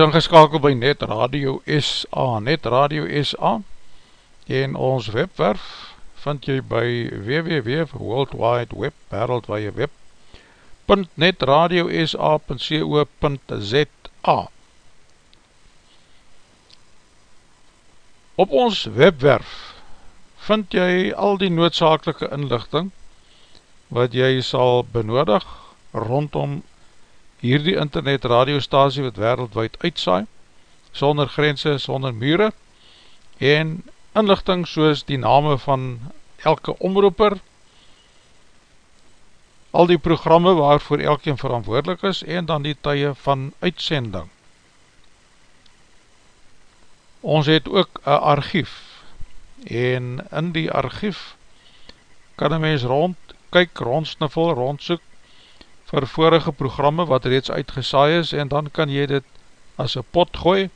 is ingeskakel by Net Radio SA, Net Radio SA en ons webwerf vind jy by www, World Wide Web, wereldwaie web, .netradiosa.co.za Op ons webwerf vind jy al die noodzakelike inlichting wat jy sal benodig rondom hierdie internet radiostasie wat wereldwijd uitsaai, sonder grense, sonder mure, en inlichting soos die name van elke omroeper, al die programme waarvoor elkeen verantwoordelik is, en dan die tye van uitsending. Ons het ook een archief, en in die archief kan een mens rond, kyk, rondsniffel, rondsoek, vir vorige programme wat reeds uitgesaai is, en dan kan jy dit as een pot gooi,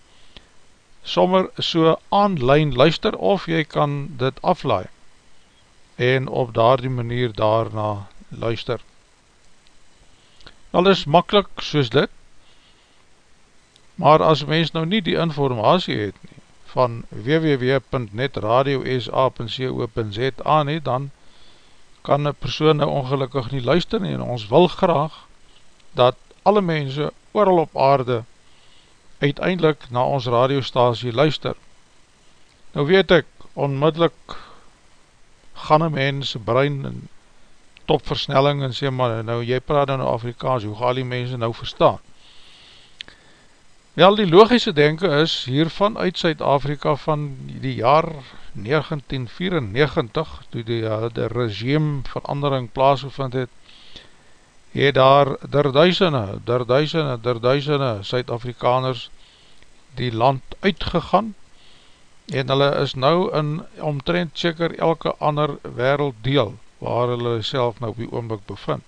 sommer so online luister, of jy kan dit aflaai, en op daar die manier daarna luister. Al is makkelijk soos dit, maar as mens nou nie die informatie het nie, van www.netradiosa.co.za nie, dan kan een persoon nou ongelukkig nie luister nie, en ons wil graag dat alle mense ooral op aarde uiteindelik na ons radiostasie luister. Nou weet ek, onmiddellik gaan een mens brein en topversnelling en sê, maar nou jy praat nou Afrikaans, hoe gaan die mense nou verstaan? Wel, die logische denken is, hiervan uit Zuid-Afrika van die jaar 1994, toe die, uh, die regime verandering plaasgevind het, het daar der duisende, der duisende, der duisende Zuid-Afrikaners die land uitgegaan, en hulle is nou in omtrent seker elke ander werelddeel, waar hulle self nou op die oomblik bevind.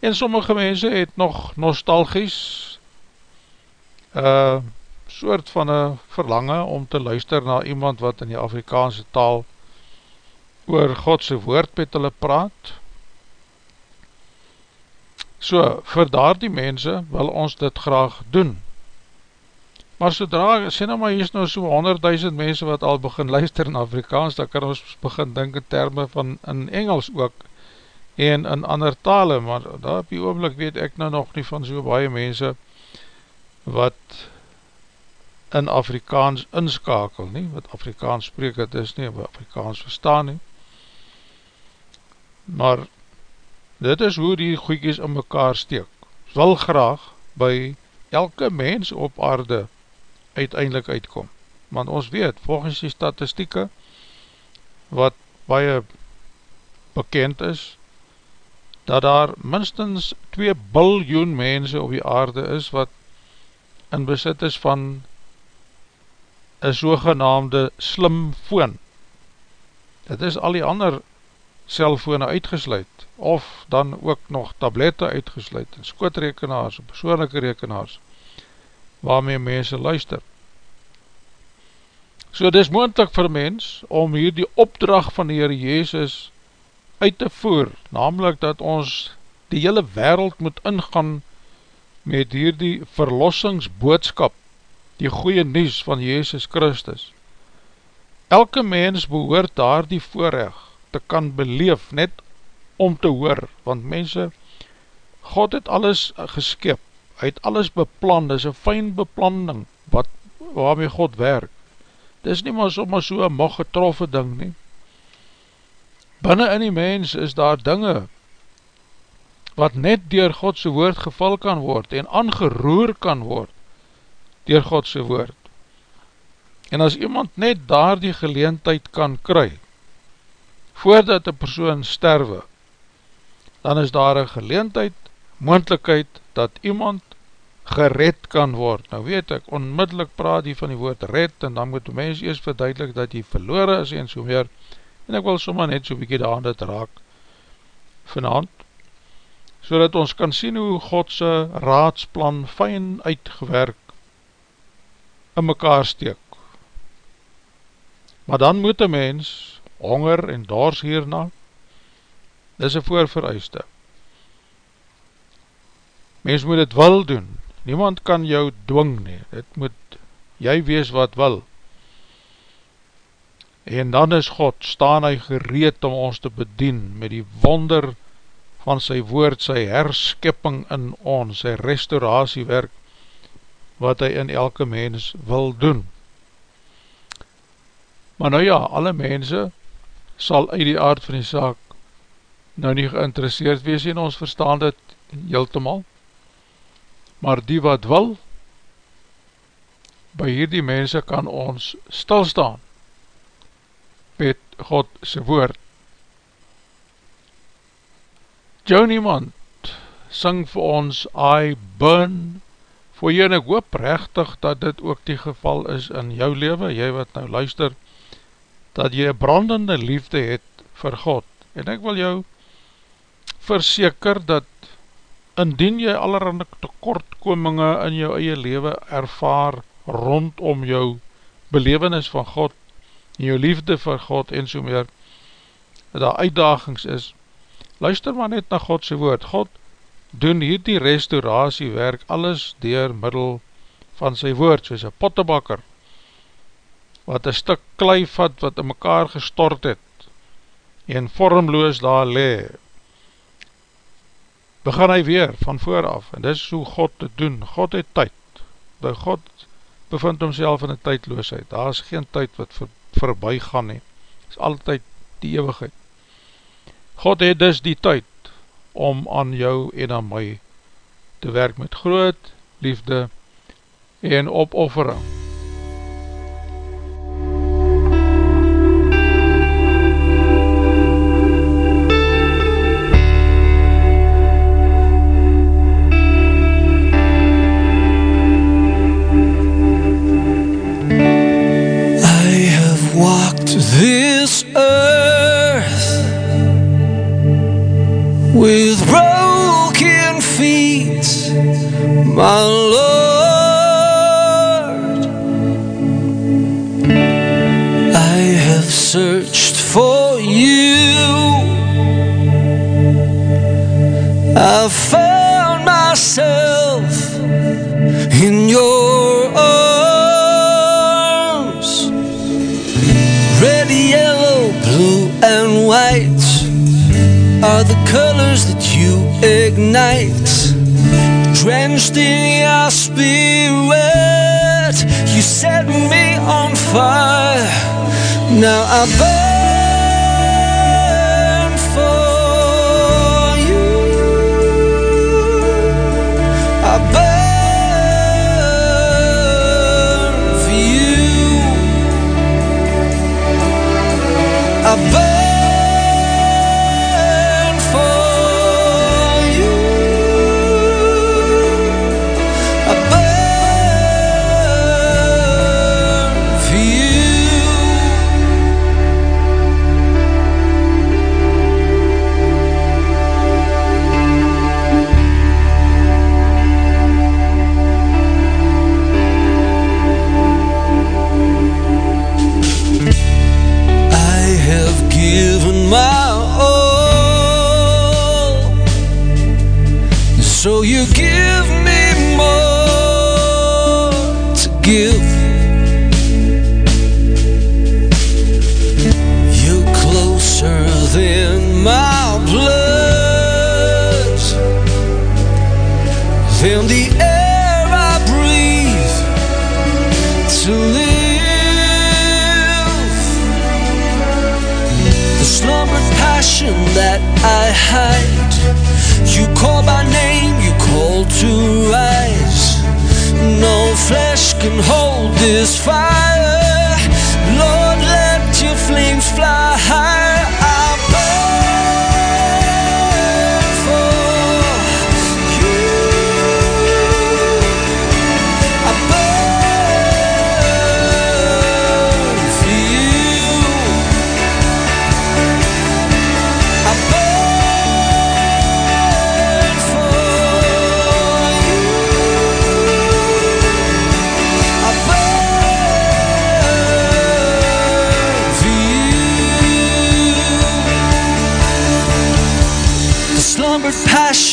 En sommige mense het nog nostalgies, uh, soort van een verlange om te luister na iemand wat in die Afrikaanse taal oor Godse woord met hulle praat. So, vir daar die mense wil ons dit graag doen. Maar sodra, sê nou maar, hier is nou so 100.000 mense wat al begin luister in Afrikaans, dan kan ons begin denk in termen van in Engels ook, en in ander tale, maar daar op die oomlik weet ek nou nog nie van so baie mense, wat in Afrikaans inskakel nie, wat Afrikaans spreek het is nie, wat Afrikaans verstaan nie, maar dit is hoe die goeikies in mekaar steek, wil graag by elke mens op aarde uiteindelik uitkom, want ons weet, volgens die statistieke, wat baie bekend is, dat daar minstens 2 biljoen mense op die aarde is, wat in besit is van een sogenaamde slimfoon. Dit is al die ander cellfone uitgesluit, of dan ook nog tablette uitgesluit, en skootrekenaars, persoonlijke rekenaars, waarmee mense luister. So dit is moendlik vir mens, om hier die opdracht van die Heer Jezus uit te voer, namelijk dat ons die hele wereld moet ingaan met hierdie verlossingsboodskap, die goeie nies van Jezus Christus. Elke mens behoort daar die voorrecht te kan beleef, net om te hoor, want mense, God het alles geskip, hy het alles beplan, dit is een fijn beplanning, wat, waarmee God werk. Dit is nie maar sommer so een mag getroffe ding nie. Binnen in die mens is daar dinge, wat net dier Godse woord geval kan word en aangeroer kan word dier Godse woord. En as iemand net daar die geleentheid kan kry, voordat die persoon sterwe, dan is daar een geleentheid, moendlikheid, dat iemand gered kan word. Nou weet ek, onmiddellik praat die van die woord red, en dan moet die mens eers verduidelik dat die verloren is en so meer, en ek wil sommer net so bykie daar aan dit raak vanavond, so dat ons kan sien hoe Godse raadsplan fijn uitgewerk in mekaar steek. Maar dan moet een mens honger en dors hierna, dis een voorvereiste. Mens moet het wil doen, niemand kan jou dwing nie, dit moet jy wees wat wil. En dan is God, staan hy gereed om ons te bedien met die wonder van sy woord, sy herskepping in ons, sy restauratiewerk, wat hy in elke mens wil doen. Maar nou ja, alle mense sal uit die aard van die saak nou nie geïnteresseerd wees en ons verstaan dit heeltemaal. Maar die wat wil, by hierdie mense kan ons stilstaan met God se woord. Jou niemand sing vir ons I burn for you en ek hoop rechtig dat dit ook die geval is in jou leven, jy wat nou luister, dat jy brandende liefde het vir God. En ek wil jou verseker dat indien jy allerhande tekortkominge in jou eie leven ervaar rondom jou belevenis van God en jou liefde vir God en so meer dat daar uitdagings is luister maar net na Godse woord God doen hierdie restauratiewerk alles dier middel van sy woord soos een pottebakker wat een stuk klei vat wat in mekaar gestort het en vormloos daar le begin hy weer van vooraf en dis hoe God te doen. God het tyd. By God bevind homself in een tydloosheid, daar is geen tyd wat vir, voorbij gaan nie, is altyd die eeuwigheid. God het dus die tyd om aan jou en aan my te werk met groot liefde en opoffering. this earth I found myself in your arms. Red, yellow, blue, and white are the colors that you ignite. Drenched in your spirit, you set me on fire. Now I burn this fire. Lord, let your flames fly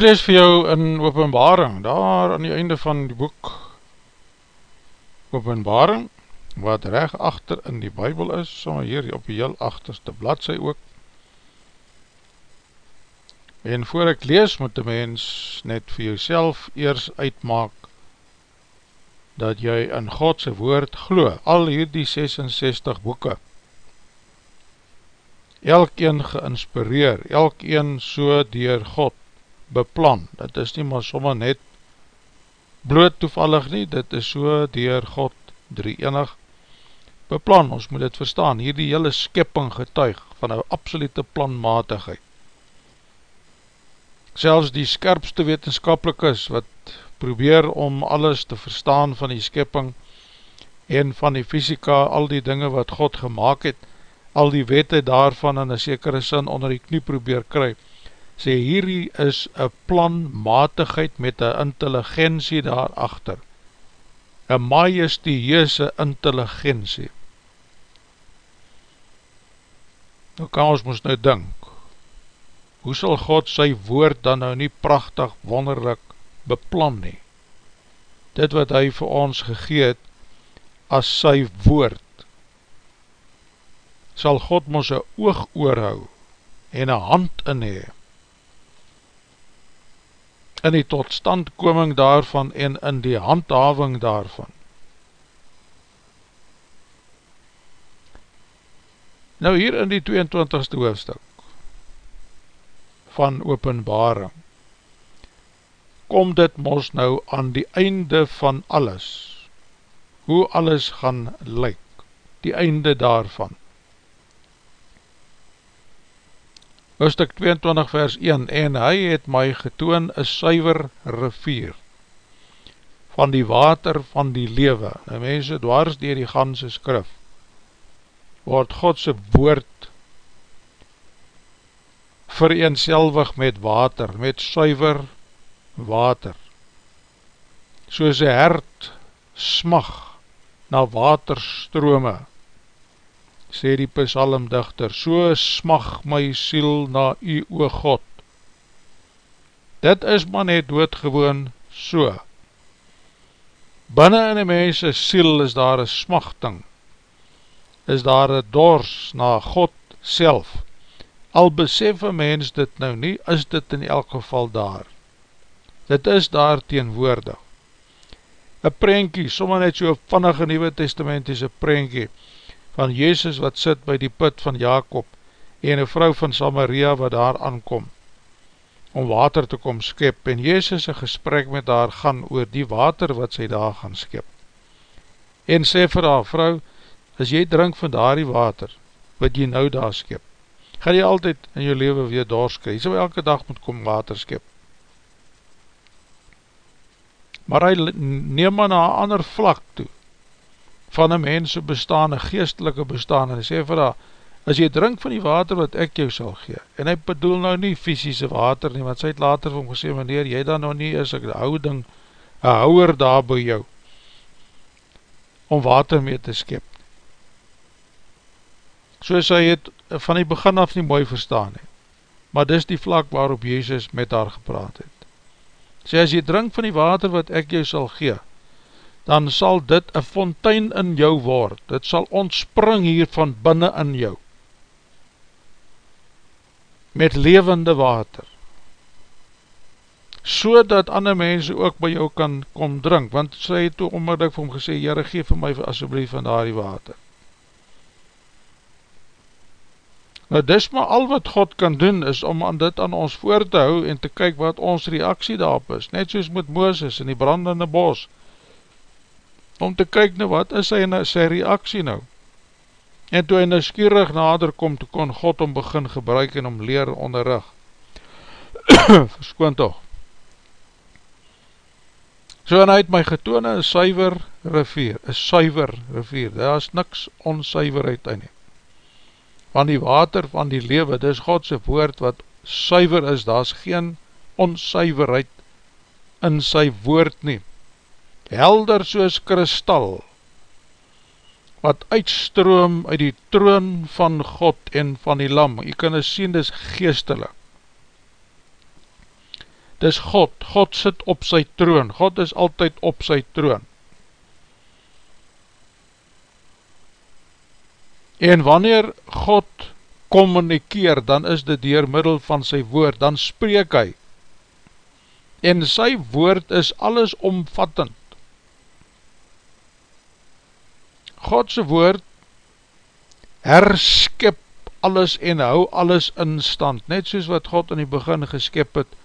Ek lees vir jou in openbaring, daar aan die einde van die boek. Openbaring, wat reg achter in die bybel is, sommer hier op die heel achterste bladse ook. En voor ek lees, moet die mens net vir jouself eers uitmaak, dat jy in Godse woord glo, al hierdie 66 boeken, elkeen geïnspireer, elkeen so dier God, beplan, dit is nie maar sommer net bloot toevallig nie, dit is so dier God drie enig beplan, ons moet dit verstaan, hier die hele skipping getuig van een absolute planmatigheid. Selfs die skerpste wetenskapelikes wat probeer om alles te verstaan van die skipping en van die fysika, al die dinge wat God gemaakt het, al die wette daarvan in een sekere sin onder die knie probeer kry, sê hierdie is een planmatigheid met een intelligentie daarachter, een majestieuse intelligentie. Nou kan ons moest nou dink, hoe sal God sy woord dan nou nie prachtig, wonderlik beplan nie? Dit wat hy vir ons gegeet as sy woord, sal God ons een oog oorhou en een hand in hee, in die totstandkoming daarvan en in die handhaving daarvan. Nou hier in die 22ste hoofdstuk van openbaring kom dit mos nou aan die einde van alles, hoe alles gaan lyk, die einde daarvan. Hoofstuk 22 vers 1 En hy het my getoon een suiver rivier van die water van die lewe. Nou mense, dwars dier die ganse skrif, word Godse woord vereenselwig met water, met suiver water. Soos een hert smag na waterstrome, sê die psalmdichter, so smag my siel na u o God. Dit is maar net doodgewoon so. Binnen in die mense siel is daar een smachting, is daar een dors na God self. Al besef een mens dit nou nie, is dit in elk geval daar. Dit is daar teenwoordig. Een prentjie, sommer net so vannig in Nieuwe Testament is een prentjie, van Jezus wat sit by die put van Jacob en een vrou van Samaria wat daar aankom om water te kom skep. En Jezus een gesprek met haar gaan oor die water wat sy daar gaan skep. En sê vir haar vrou as jy drink van daar die water wat jy nou daar skep gaan jy altyd in jou leven weer doorskry jy sal elke dag moet kom water skep. Maar hy neem maar na ander vlak toe van een mense bestaan, een geestelike bestaan, en hy sê vir haar, as jy drink van die water wat ek jou sal gee, en hy bedoel nou nie fysische water nie, want sy het later vir hom gesê, meneer, jy dan nou nie is, ek die houding, een houwer daar by jou, om water mee te skep. Soos hy het van die begin af nie mooi verstaan nie, maar dis die vlak waarop Jezus met haar gepraat het. Sê, as jy drink van die water wat ek jou sal gee, dan sal dit een fontein in jou word, dit sal ontspring hier van binnen in jou, met levende water, so dat ander mense ook by jou kan kom drink, want sy het toe onmiddellik vir hom gesê, Heere, geef vir my asjeblief van daar die water. Nou dis maar al wat God kan doen is om aan dit aan ons voor te hou en te kyk wat ons reaksie daarop is, net soos met Mooses in die brandende bos, om te kyk nou wat is sy, sy reaksie nou. En toe hy nou skierig nader kom, toe kon God om begin gebruik en om leer onderrug. Verskoon toch. So en hy het my getoon een suiver rivier, een suiver rivier, daar is niks onsuiverheid in nie. Van die water van die lewe, dit is Godse woord wat suiver is, daar is geen onsuiverheid in sy woord nie. Helder soos kristal, wat uitstroom uit die troon van God en van die lam. Jy kan het sien, dit is geestelik. Dit is God, God sit op sy troon, God is altyd op sy troon. En wanneer God communikeer, dan is dit dier middel van sy woord, dan spreek hy. En sy woord is alles omvattend. Godse woord herskip alles en hou alles in stand, net soos wat God in die begin geskip het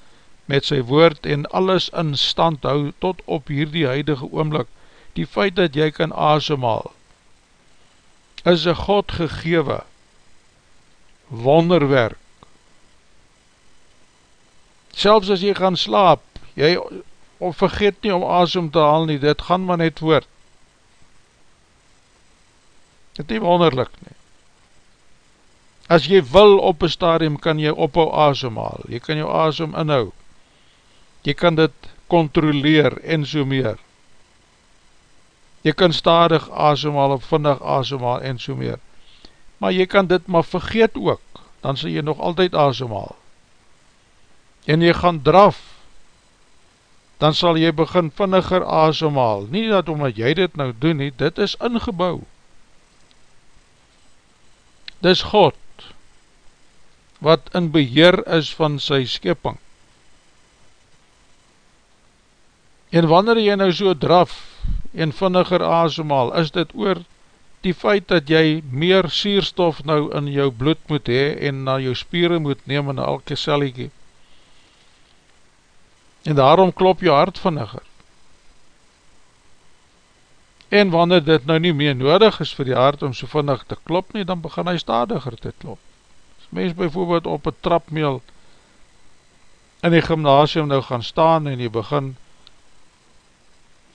met sy woord en alles in stand hou tot op hierdie huidige oomlik, die feit dat jy kan asemhaal, is een God gegewe wonderwerk. Selfs as jy gaan slaap, jy vergeet nie om asem te haal nie, dit gaan maar net voort. Dit nie wonderlik nie. As jy wil op een stadium, kan jy ophou asomhaal. Jy kan jou asom inhou. Jy kan dit controleer en so meer. Jy kan stadig asomhaal of vindig asomhaal en so meer. Maar jy kan dit maar vergeet ook, dan sal jy nog altyd asomhaal. En jy gaan draf, dan sal jy begin vinniger asomhaal. Nie dat omdat jy dit nou doen nie, dit is ingebouw dis God, wat in beheer is van sy skepping. En wanneer jy nou so draf en vinniger asemhaal, is dit oor die feit dat jy meer sierstof nou in jou bloed moet hee en na jou spieren moet neem in elke celliekie. En daarom klop jou hart vinniger. En wanneer dit nou nie meer nodig is vir die hart om so vinnig te klop nie, dan begin hy stadiger te klop. As mens bijvoorbeeld op een trapmeel in die gymnasium nou gaan staan en jy begin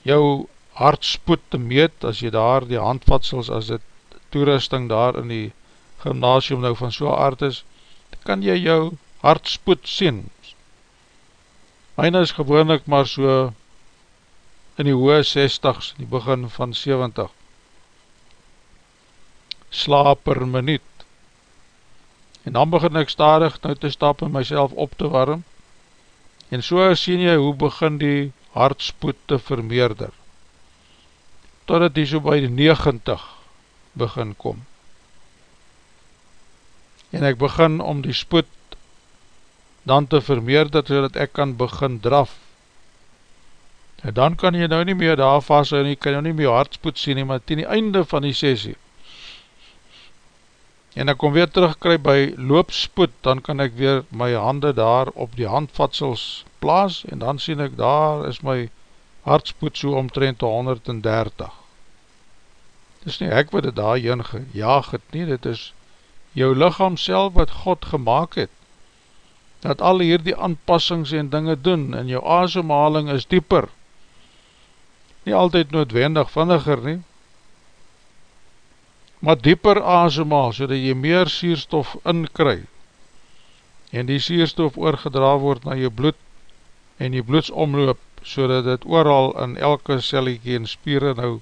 jou hartspoed te meet, as jy daar die handvatsels, as dit toerusting daar in die gymnasium nou van so aard is, kan jy jou hartspoed sien. Myne is gewoonlik maar so in die hoë 60s, die begin van 70. Slaap per minuut. En dan begin ek stadig nou te stap en myself op te warm. En so sien jy hoe begin die hartspoed te vermeerder. Totdat die so by die 90 begin kom. En ek begin om die spoed dan te vermeerder, so ek kan begin draf En dan kan jy nou nie meer daar vast en jy kan jou nie meer hartspoed sien nie, maar ten die einde van die sessie. En ek kom weer terugkry by loopspoed, dan kan ek weer my hande daar op die handvatsels plaas, en dan sien ek daar is my hartspoed so omtrent 130. Dit is nie ek wat het daar heen gejaag het nie, dit is jou lichaam self wat God gemaakt het, dat al hier die aanpassings en dinge doen, en jou asemhaling is dieper, nie altyd noodwendig vinniger nie, maar dieper asemhaal, so dat jy meer sierstof inkry, en die sierstof oorgedra word na jou bloed, en die bloedsomloop, so dat het ooral in elke celliekie en spieren nou,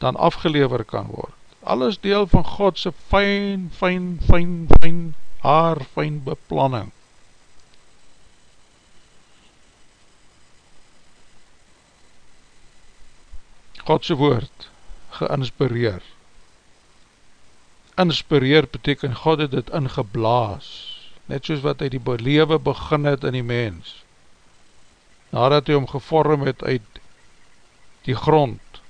dan afgelever kan word. Alles deel van Godse fijn, fijn, fijn, fijn, haar fijn beplanning. Godse woord geinspireer. Inspireer beteken God het het ingeblaas, net soos wat hy die lewe begin het in die mens. nadat hy hom gevorm het uit die grond,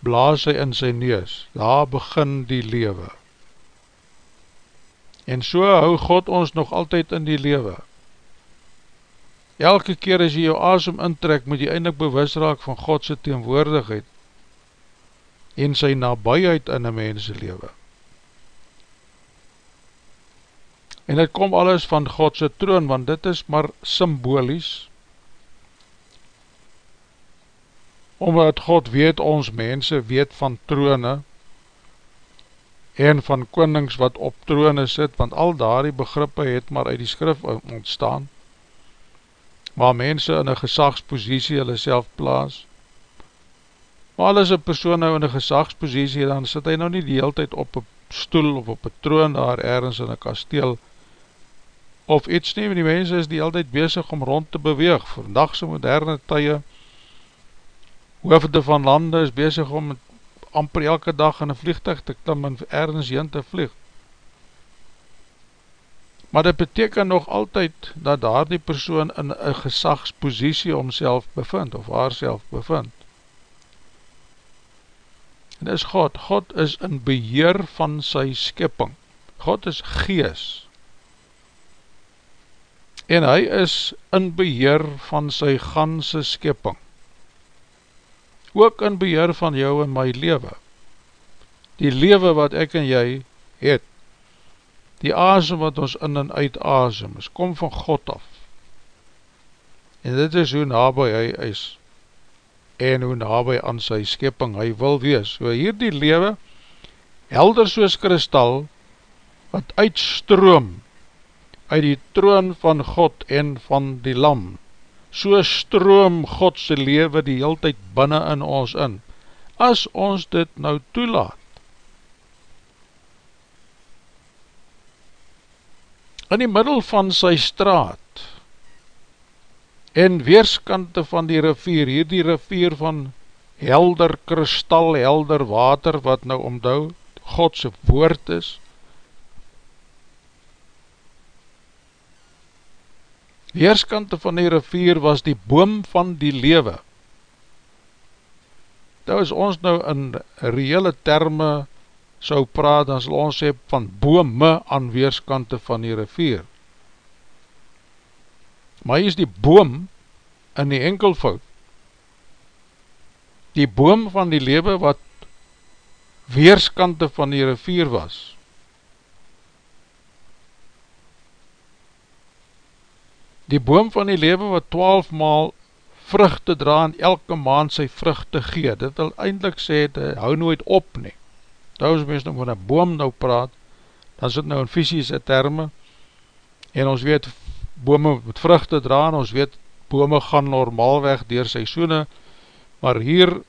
blaas hy in sy neus, daar begin die lewe. En so hou God ons nog altyd in die lewe. Elke keer as jy jou asem intrek, moet jy eindelijk bewus raak van Godse teenwoordigheid en sy nabijheid in een mense lewe. En dit kom alles van Godse troon, want dit is maar symbolies, omdat God weet ons mense, weet van troone, en van konings wat op troone sit, want al daar die begrippe het maar uit die skrif ontstaan, waar mense in een gesagspositie hulle self plaas, maar al is een persoon nou in een gesagspositie, dan sit hy nou nie die hele tijd op een stoel of op een troon daar ergens in een kasteel, of iets nie, die mense is die altyd bezig om rond te beweeg, vandagse moderne tye, hoofde van lande is bezig om amper elke dag in een vliegtuig te klim en ergens heen te vlieg. Maar dit beteken nog altyd dat daar die persoon in een gesagspositie omself bevind, of haar self bevind. En is God, God is in beheer van sy skipping, God is geest, en hy is in beheer van sy ganse skepping, ook in beheer van jou en my lewe, die lewe wat ek en jy het, die asem wat ons in en uit asem is, kom van God af, en dit is hoe nabij hy is, en hoe nabij aan sy skepping hy wil wees, so hier die lewe, helder soos kristal, wat uitstroom, uit die troon van God en van die lam. So stroom Godse lewe die heel tyd binnen in ons in, as ons dit nou toelaat. In die middel van sy straat en weerskante van die rivier, hier die rivier van helder kristal, helder water wat nou omdou Godse woord is, Weerskante van die rivier was die boom van die lewe. Nou as ons nou in reële terme sou praat, dan sal ons sê van bome aan weerskante van die rivier. Maar hier is die boom in die enkelvoud. Die boom van die lewe wat weerskante van die rivier was. die boom van die lewe wat twaalf maal vruchte dra en elke maand sy vruchte gee, dit wil eindelijk sê, dit hou nooit op nie, nou as mens nou van een boom nou praat, dan sit nou in fysische termen, en ons weet, bome met vruchte dra, en ons weet, bome gaan normaalweg dier seisoene, maar hier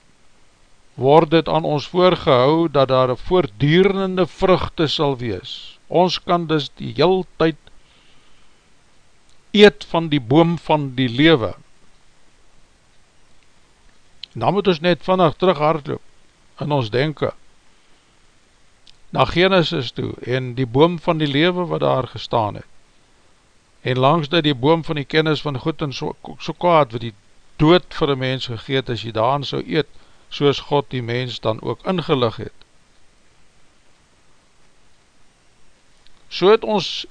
word dit aan ons voorgehou, dat daar een voordierende vruchte sal wees, ons kan dus die heel tyd eet van die boom van die lewe. En dan moet ons net vannig terug hardloop in ons denken na Genesis toe en die boom van die lewe wat daar gestaan het. En langs dit die boom van die kennis van goed en so, so kwaad wat die dood vir die mens gegeet as jy daan so eet, soos God die mens dan ook ingelig het. So het ons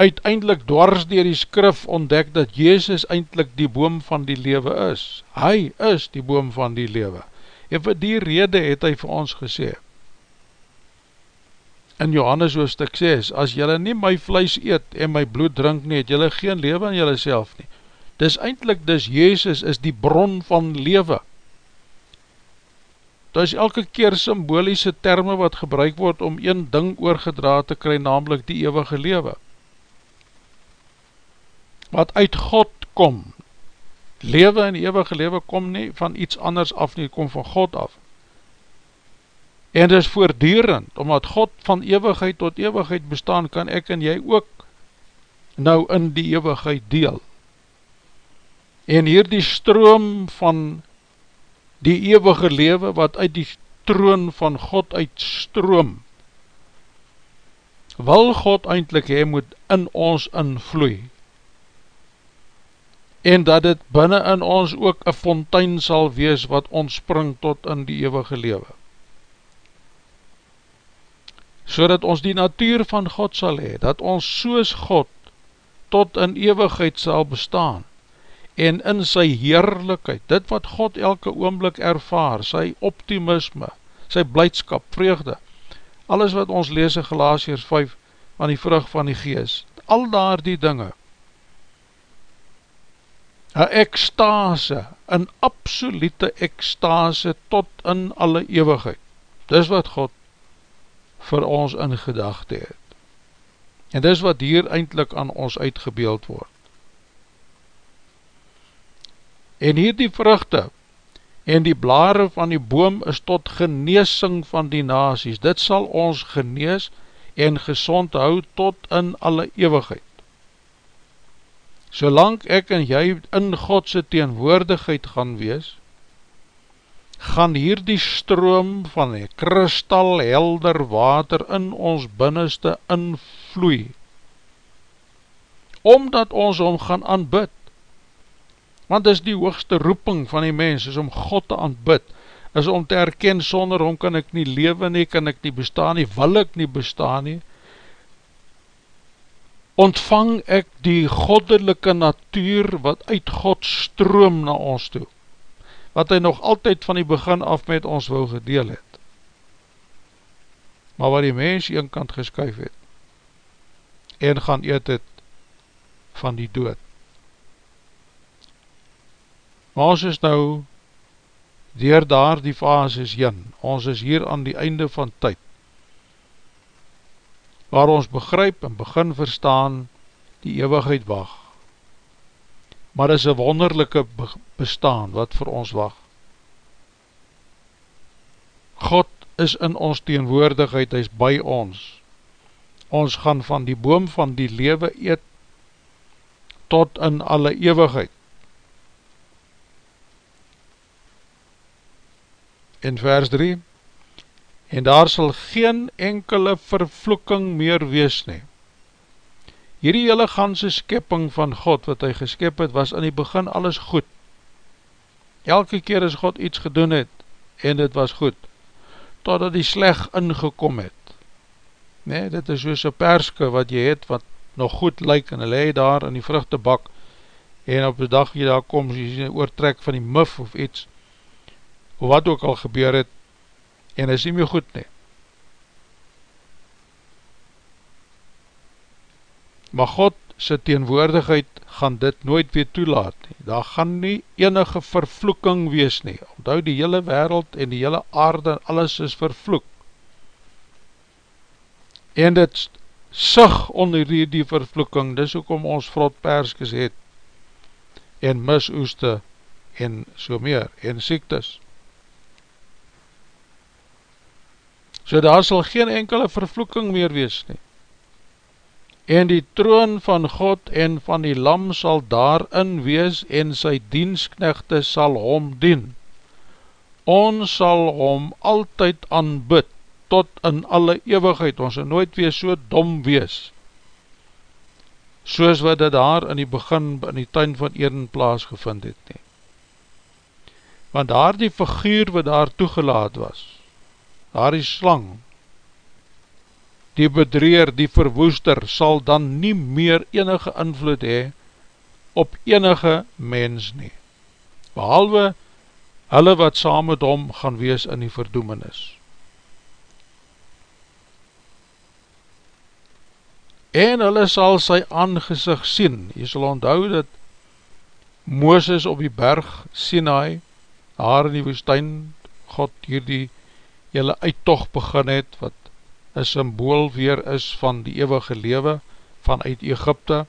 uiteindelik dwars dier die skrif ontdek dat Jezus eindelijk die boom van die lewe is. Hy is die boom van die lewe. En vir die rede het hy vir ons gesê, in Johannes hoofdstuk 6, as jylle nie my vlees eet en my bloed drink nie, het jylle geen lewe in jylle self nie. Dis eindelijk, dis Jezus is die bron van lewe. Dit is elke keer symboliese termen wat gebruik word om een ding oorgedra te kry, namelijk die eeuwige lewe wat uit God kom. Lewe en eeuwige lewe kom nie van iets anders af nie, kom van God af. En dit is voordierend, omdat God van eeuwigheid tot eeuwigheid bestaan, kan ek en jy ook nou in die eeuwigheid deel. En hier die stroom van die eeuwige lewe, wat uit die troon van God uitstroom, wil God eindelijk hee moet in ons invloei en dat dit binnen in ons ook een fontein sal wees wat ontspring tot in die eeuwige lewe. So dat ons die natuur van God sal hee, dat ons soos God tot in eeuwigheid sal bestaan en in sy heerlijkheid, dit wat God elke oomblik ervaar, sy optimisme, sy blijdskap, vreugde, alles wat ons lees in Galatiërs 5 van die vrug van die gees, al daar die dinge, een ekstase, een absolute ekstase tot in alle eeuwigheid. Dis wat God vir ons in gedachte het. En dis wat hier eindelijk aan ons uitgebeeld word. En hier die vruchte en die blare van die boom is tot geneesing van die nazies. Dit sal ons genees en gezond hou tot in alle eeuwigheid. Solang ek en jy in Godse teenwoordigheid gaan wees, gaan hier die stroom van die kristal helder water in ons binneste invloei, omdat ons om gaan aanbid. Want is die hoogste roeping van die mens, is om God te aanbid, is om te erken, sonder hom kan ek nie leven nie, kan ek nie bestaan nie, wil ek nie bestaan nie, ontvang ek die goddelike natuur wat uit God stroom na ons toe, wat hy nog altyd van die begin af met ons wil gedeel het, maar wat die mens een kant geskuif het, en gaan eet het van die dood. Maar ons is nou, dier daar die fases jyn, ons is hier aan die einde van tyd, waar ons begryp en begin verstaan die eeuwigheid wacht. Maar is een wonderlijke bestaan wat vir ons wacht. God is in ons teenwoordigheid, hy is by ons. Ons gaan van die boom van die lewe eet tot in alle eeuwigheid. In vers 3 en daar sal geen enkele vervloeking meer wees nie. Hierdie hele ganse skepping van God wat hy geskep het, was in die begin alles goed. Elke keer as God iets gedoen het, en dit was goed, totdat die sleg ingekom het. Nee, dit is soos een perske wat jy het, wat nog goed lyk, en hy daar in die vruchtebak, en op die dag jy daar kom, jy sien oortrek van die muf of iets, of wat ook al gebeur het, en is nie meer goed nie. Maar God sy teenwoordigheid gaan dit nooit weer toelaat nie. Daar gaan nie enige vervloeking wees nie. Onthou die hele wereld en die hele aarde en alles is vervloek. En dit sig onder die, die vervloeking, dis ook om ons vrot perskes het en misoeste en so meer en siektes. so daar sal geen enkele vervloeking meer wees nie. En die troon van God en van die lam sal daarin wees en sy diensknechte sal hom dien. Ons sal hom altyd aanbid tot in alle eeuwigheid, ons sal nooit weer so dom wees, soos wat dit daar in die begin in die tuin van Eden plaas gevind het nie. Want daar die figuur wat daar toegelaat was, daar die slang, die bedreer, die verwoester, sal dan nie meer enige invloed hee op enige mens nie, behalwe hulle wat saam met hom gaan wees in die verdoemenis. En hulle sal sy aangezicht sien, jy sal onthou dat Mooses op die berg Sinai, daar in die woestijn, God hier die jylle uittocht begin het, wat een symbool weer is van die eeuwige lewe vanuit Egypte,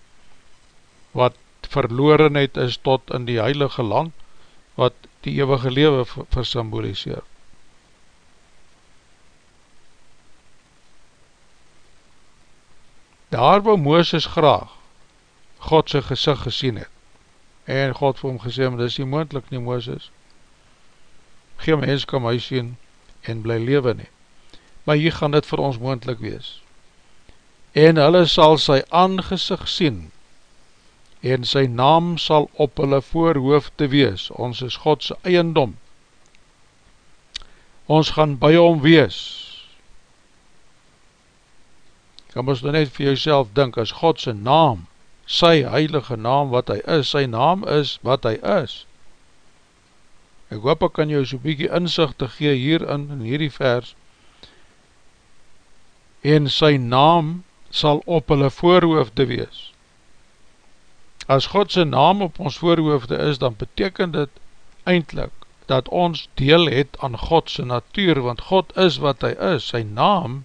wat verlorenheid is tot in die heilige land, wat die eeuwige lewe versymboliseer. Daar waar Mooses graag God sy gezicht gesien het, en God vir hom gesê, maar dit is nie moendlik nie Mooses, geen mens kan my sien, en bly lewe nie. Maar hier gaan dit vir ons moendlik wees. en hulle sal sy aangezig sien, en sy naam sal op hulle voorhoofde wees, ons is Godse eiendom, ons gaan by hom wees, kan ons nou net vir jouself dink, as Godse naam, sy heilige naam wat hy is, sy naam is wat hy is, ek hoop ek kan jou so'n bykie inzicht te gee hierin, in hierdie vers, en sy naam sal op hulle voorhoofde wees. As God sy naam op ons voorhoofde is, dan beteken dit eindelijk dat ons deel het aan God sy natuur, want God is wat hy is, sy naam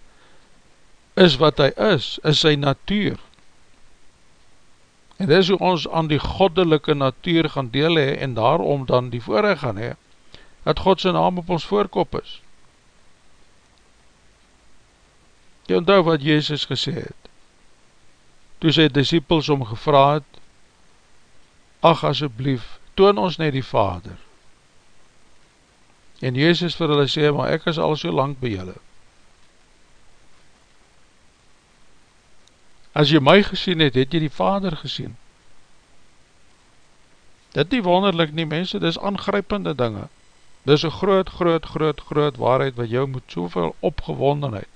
is wat hy is, is sy natuur. En dis hoe ons aan die goddelike natuur gaan deel hee, en daarom dan die voorrecht gaan hee, dat God sy naam op ons voorkop is. Jy onthou wat Jezus gesê het, toe sy disciples om gevra het, ach asjeblief, toon ons net die Vader. En Jezus vir hulle sê, maar ek is al so lang by julle. As jy my gesien het, het jy die Vader gesien. Dit nie wonderlik nie, mense, dit is aangrypende dinge. Dit is een groot, groot, groot, groot waarheid wat jou moet soveel opgewondenheid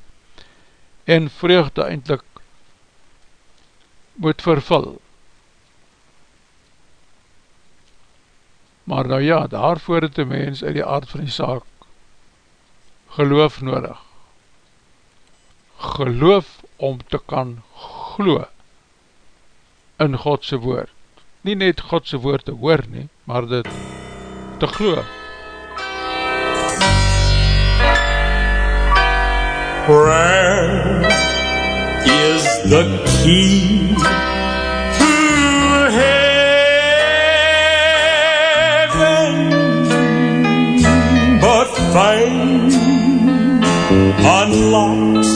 en vreugde eindelijk moet vervul. Maar nou ja, daarvoor het die mens uit die aard van die saak geloof nodig. Geloof om te kan glo in Godse woord. Nie net Godse woord te hoor nie, maar dit te glo. Prayer is the key to heaven, but faith unlocks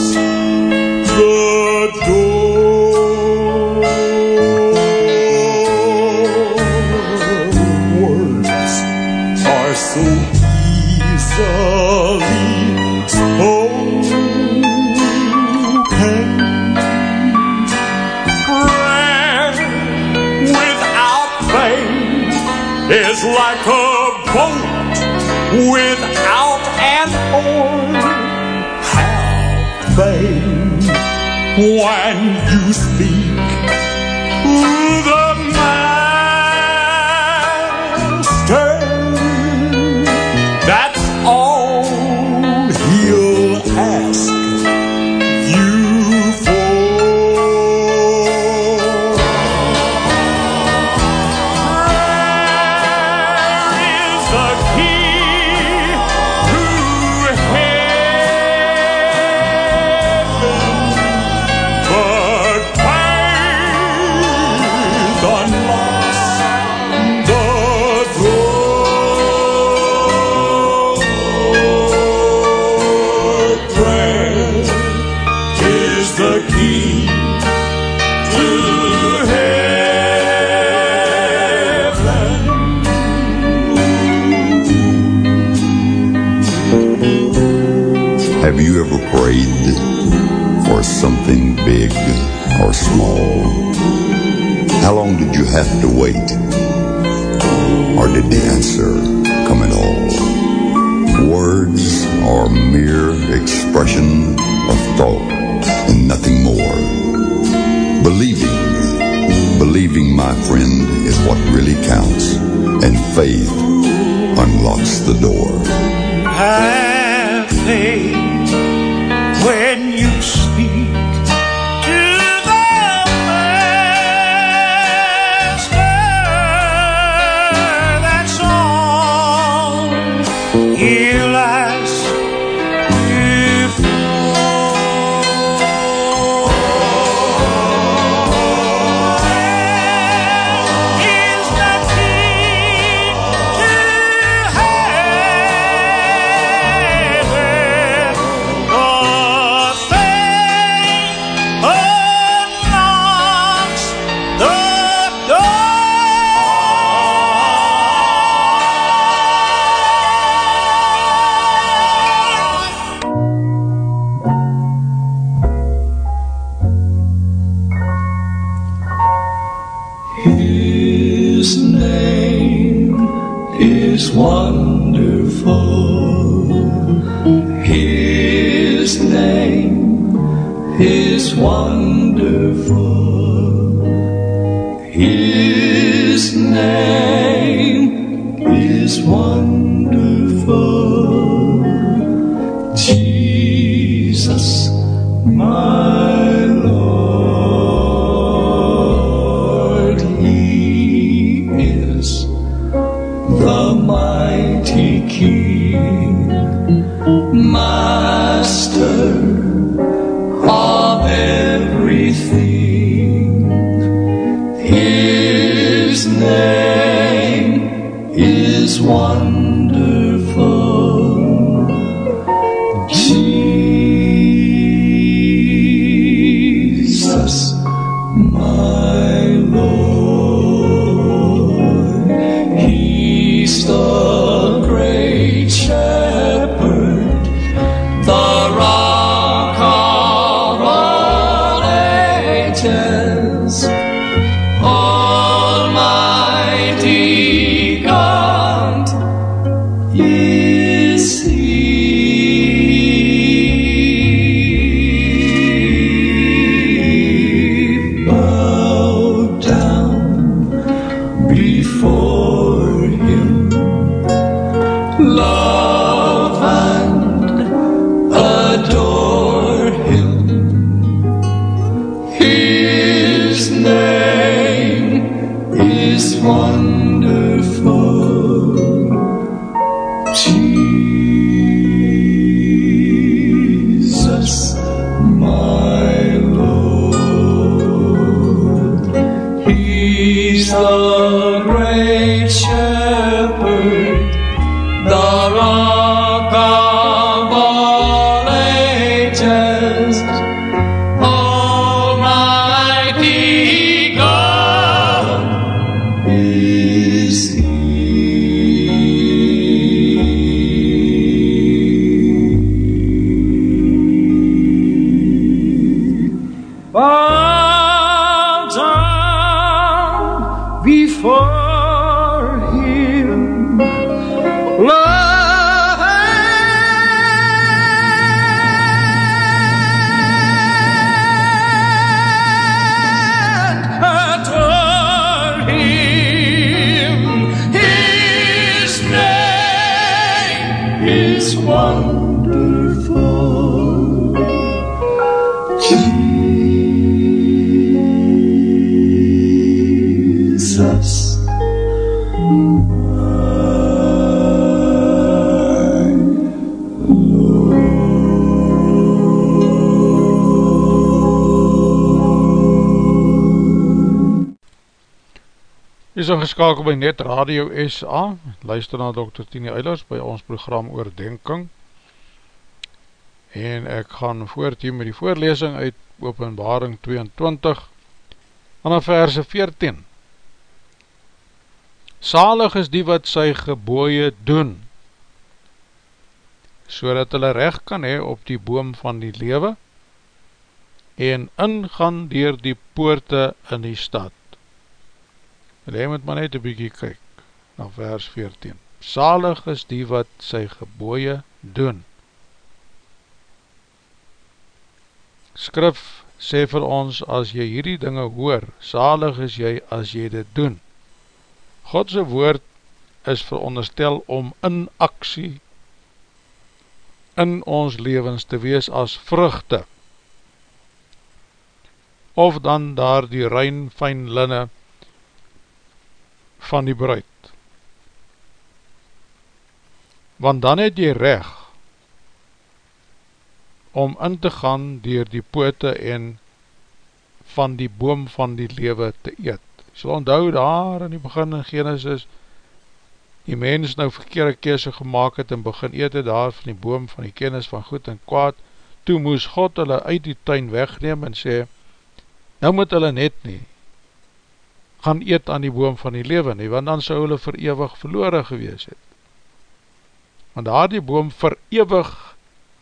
like a boat without an oar. Have faith when you speak something big or small? How long did you have to wait? Or did the answer come at all? Words are mere expression of thought and nothing more. Believing, believing, my friend, is what really counts, and faith unlocks the door. have faith these. Bow down before Him. Adore him. His name is wonderful. Is ingeskakel by Net Radio SA, luister na Dr. Tini Eilers by ons program Oordenking. En ek gaan voort hier met die voorlesing uit openbaring 22 vanaf verse 14 Salig is die wat sy geboeie doen so dat hulle recht kan hee op die boom van die lewe en ingaan dier die poorte in die stad En hy moet maar net een bykie kyk na vers 14. Salig is die wat sy geboeie doen. Skrif sê vir ons, as jy hierdie dinge hoor, salig is jy as jy dit doen. Godse woord is veronderstel om in aksie in ons levens te wees as vruchte of dan daar die rein fijn linne van die bruid. Want dan het jy reg om in te gaan dier die poote en van die boom van die lewe te eet. So onthou daar in die begin in Genesis, die mens nou verkeerde kese gemaakt het en begin eet het daar van die boom van die kennis van goed en kwaad, toe moes God hulle uit die tuin wegneem en sê, nou moet hulle net nie, gaan eet aan die boom van die lewe nie, want dan sou hulle verewig verloore gewees het. Want daar die boom verewig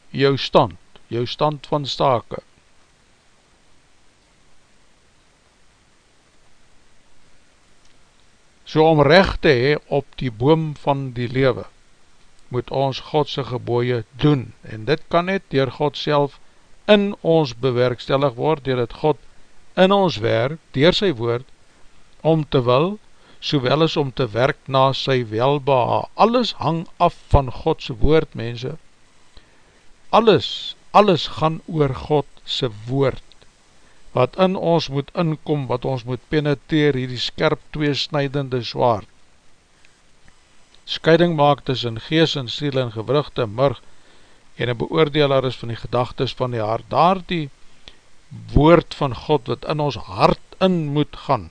jou stand, jou stand van stake. So om recht te hee op die boom van die lewe, moet ons Godse geboeie doen, en dit kan net dier God self in ons bewerkstellig word, dier het God in ons werk, dier sy woord, om te wil, sowel as om te werk na sy welbeha. Alles hang af van Godse woord, mense. Alles, alles gaan oor Godse woord, wat in ons moet inkom, wat ons moet penetreer, hierdie skerp tweesnijdende zwaard. Scheiding maak tussen gees en siel en gewrugte en murg, en een beoordelaar is van die gedagtes van die hart, daar die woord van God wat in ons hart in moet gaan,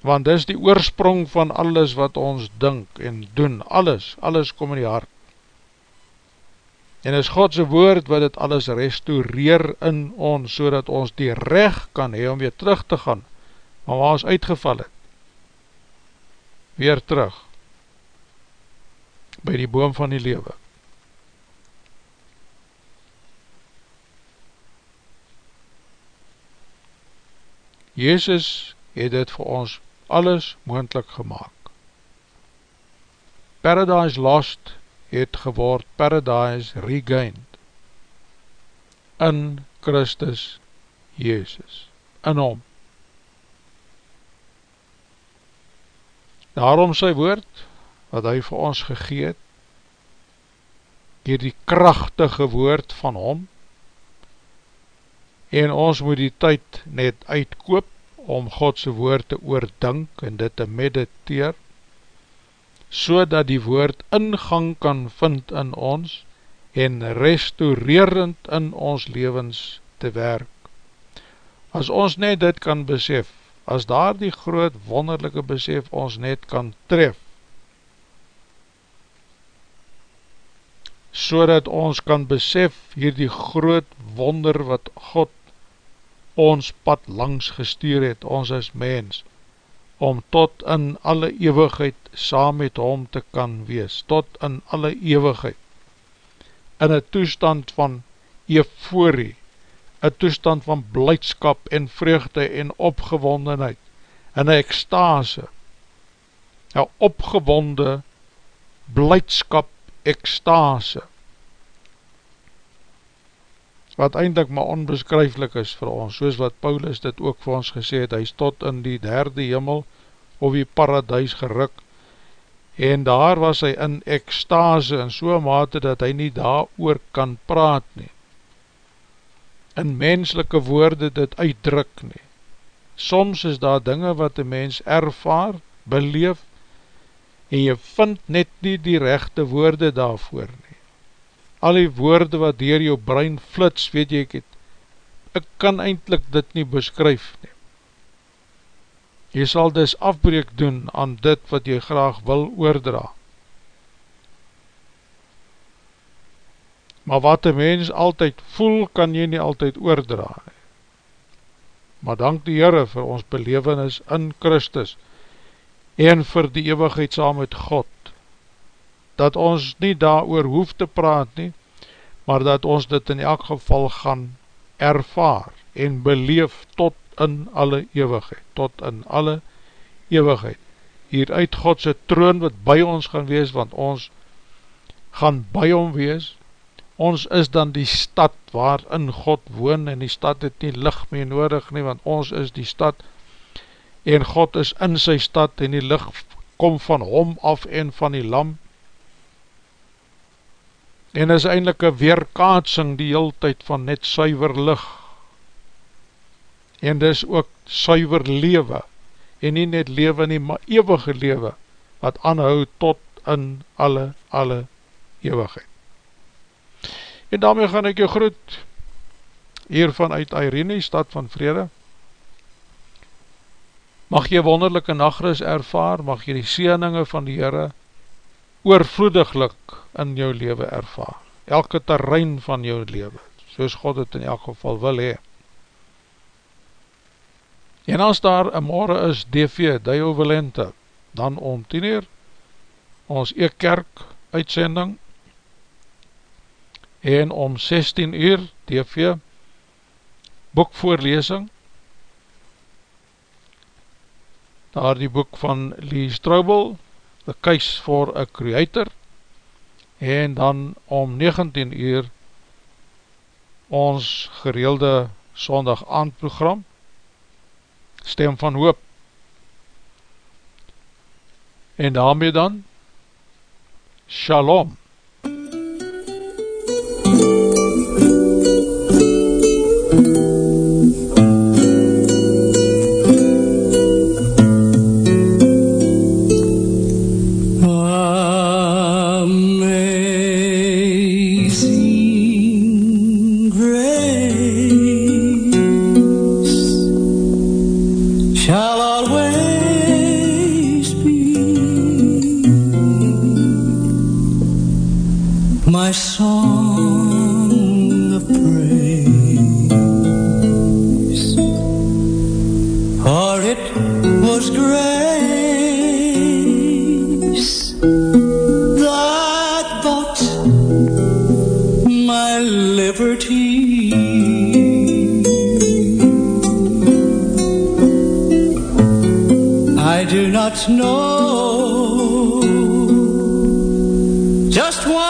want dis die oorsprong van alles wat ons dink en doen, alles, alles kom in die hart, en is Godse woord wat het alles restaureer in ons, so dat ons die recht kan hee om weer terug te gaan, maar waar ons uitgeval het, weer terug, by die boom van die lewe. Jezus het dit vir ons alles moendlik gemaakt. Paradise Lost het geword Paradise Regained in Christus Jezus, in hom. Daarom sy woord, wat hy vir ons gegeet, hier die krachtige woord van hom, en ons moet die tyd net uitkoop, om Godse woord te oordink en dit te mediteer, so dat die woord ingang kan vind in ons, en restaurerend in ons levens te werk. As ons net dit kan besef, as daar die groot wonderlijke besef ons net kan tref, so dat ons kan besef hier die groot wonder wat God ons pad langs gestuur het, ons as mens, om tot in alle eeuwigheid saam met hom te kan wees, tot in alle eeuwigheid, in een toestand van euforie, een toestand van blijdskap en vreugde en opgewondenheid, in een ekstase, een opgewonde blijdskap ekstase, wat eindelijk maar onbeskryflik is vir ons, soos wat Paulus dit ook vir ons gesê het, hy is tot in die derde hemel of die paradijs geruk, en daar was hy in ekstase in so mate dat hy nie daar oor kan praat nie, in menselike woorde dit uitdruk nie. Soms is daar dinge wat die mens ervaar, beleef, en jy vind net nie die rechte woorde daarvoor nie. Al die woorde wat dier jou brein flits, weet jy ek het, ek kan eindelijk dit nie beskryf nie. Jy sal dus afbreek doen aan dit wat jy graag wil oordra. Maar wat die mens altyd voel, kan jy nie altyd oordra. Maar dank die Heere vir ons belevenis in Christus en vir die eeuwigheid saam met God, dat ons nie daar oor hoef te praat nie, maar dat ons dit in elk geval gaan ervaar en beleef tot in alle eeuwigheid, tot in alle eeuwigheid, hier uit Godse troon wat by ons gaan wees, want ons gaan by hom wees, ons is dan die stad waarin God woon, en die stad het nie licht meer nodig nie, want ons is die stad, en God is in sy stad, en die licht kom van hom af en van die lam, en is eindelijk een weerkaatsing die heel tyd van net suiver licht, en dis ook suiver lewe, en nie net lewe nie, maar eeuwige lewe, wat aanhoud tot in alle, alle eeuwigheid. En daarmee gaan ek jou groet hiervan uit Irene, stad van vrede. Mag jy wonderlijke nachtrus ervaar, mag jy die sieninge van die Heere oorvloediglik in jou leven ervaar, elke terrein van jou leven, soos God het in elk geval wil hee. En as daar een morgen is DV, Dio Valente, dan om 10 uur, ons e-kerk uitsending, en om 16 uur DV, boekvoorlesing, daar die boek van Lee Stroubel, the case for a creator en dan om 19 uur ons gereelde sondag aandprogram Stem van Hoop. En daarmee dan Shalom. do not know. Just one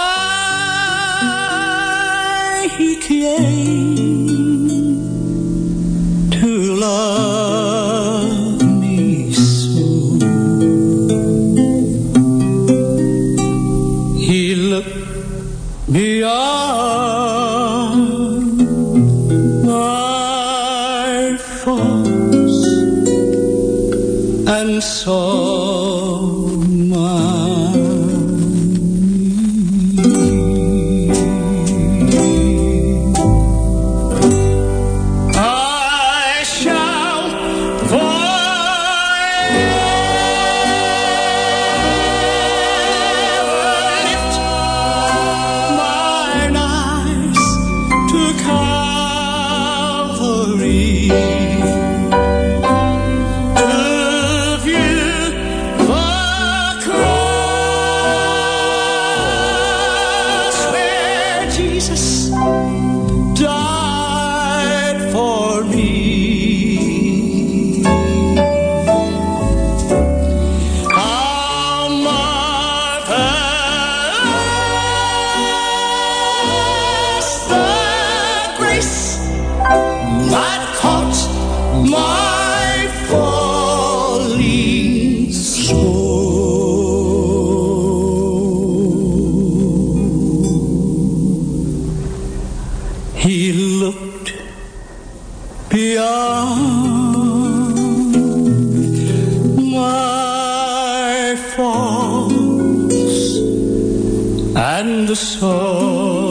beyond my faults and the soul.